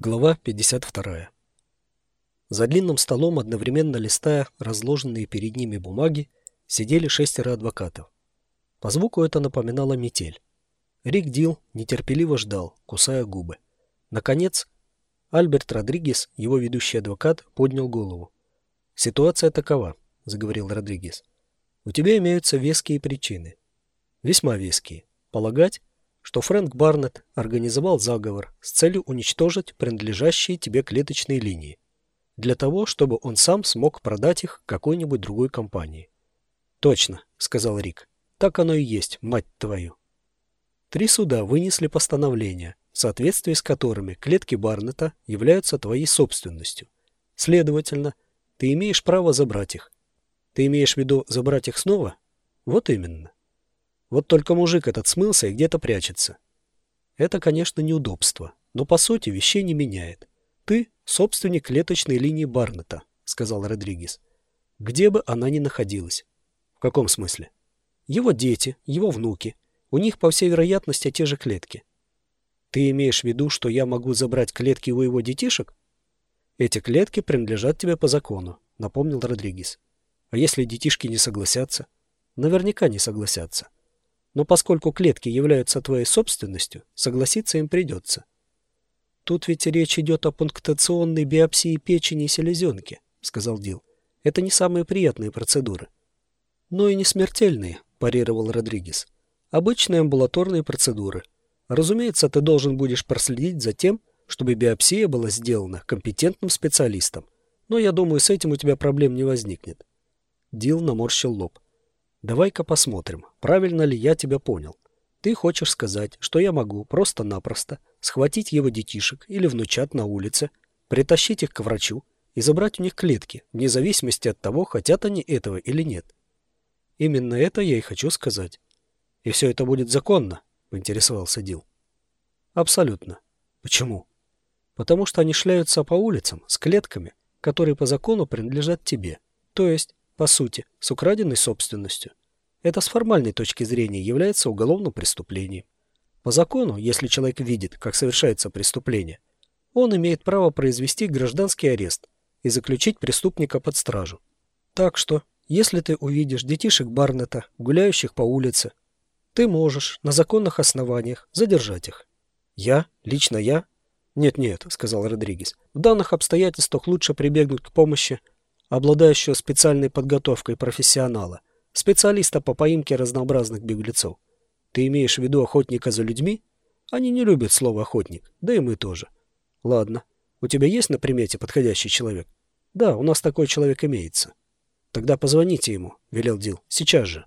Глава 52. За длинным столом, одновременно листая разложенные перед ними бумаги, сидели шестеро адвокатов. По звуку это напоминало метель. Рик Дил нетерпеливо ждал, кусая губы. Наконец, Альберт Родригес, его ведущий адвокат, поднял голову. «Ситуация такова», — заговорил Родригес. «У тебя имеются веские причины. Весьма веские. Полагать, что Фрэнк Барнетт организовал заговор с целью уничтожить принадлежащие тебе клеточные линии, для того, чтобы он сам смог продать их какой-нибудь другой компании. «Точно», — сказал Рик, — «так оно и есть, мать твою». Три суда вынесли постановления, в соответствии с которыми клетки Барнета являются твоей собственностью. Следовательно, ты имеешь право забрать их. Ты имеешь в виду забрать их снова? Вот именно. Вот только мужик этот смылся и где-то прячется. Это, конечно, неудобство, но по сути вещей не меняет. Ты собственник клеточной линии Барнета, сказал Родригес. Где бы она ни находилась. В каком смысле? Его дети, его внуки. У них, по всей вероятности, те же клетки. Ты имеешь в виду, что я могу забрать клетки у его детишек? Эти клетки принадлежат тебе по закону, напомнил Родригес. А если детишки не согласятся? Наверняка не согласятся. Но поскольку клетки являются твоей собственностью, согласиться им придется. Тут ведь речь идет о пунктационной биопсии печени и селезенки, сказал Дил. Это не самые приятные процедуры. Но и не смертельные, парировал Родригес. Обычные амбулаторные процедуры. Разумеется, ты должен будешь проследить за тем, чтобы биопсия была сделана компетентным специалистом. Но я думаю, с этим у тебя проблем не возникнет. Дил наморщил лоб. Давай-ка посмотрим, правильно ли я тебя понял. Ты хочешь сказать, что я могу просто-напросто схватить его детишек или внучат на улице, притащить их к врачу и забрать у них клетки, вне зависимости от того, хотят они этого или нет. Именно это я и хочу сказать. И все это будет законно, поинтересовался Дил. Абсолютно. Почему? Потому что они шляются по улицам с клетками, которые по закону принадлежат тебе. То есть по сути, с украденной собственностью. Это с формальной точки зрения является уголовным преступлением. По закону, если человек видит, как совершается преступление, он имеет право произвести гражданский арест и заключить преступника под стражу. Так что, если ты увидишь детишек Барнета, гуляющих по улице, ты можешь на законных основаниях задержать их. Я? Лично я? Нет-нет, сказал Родригес. В данных обстоятельствах лучше прибегнуть к помощи обладающего специальной подготовкой профессионала, специалиста по поимке разнообразных беглецов. Ты имеешь в виду охотника за людьми? Они не любят слово «охотник», да и мы тоже. Ладно. У тебя есть на примете подходящий человек? Да, у нас такой человек имеется. Тогда позвоните ему, велел Дил. Сейчас же.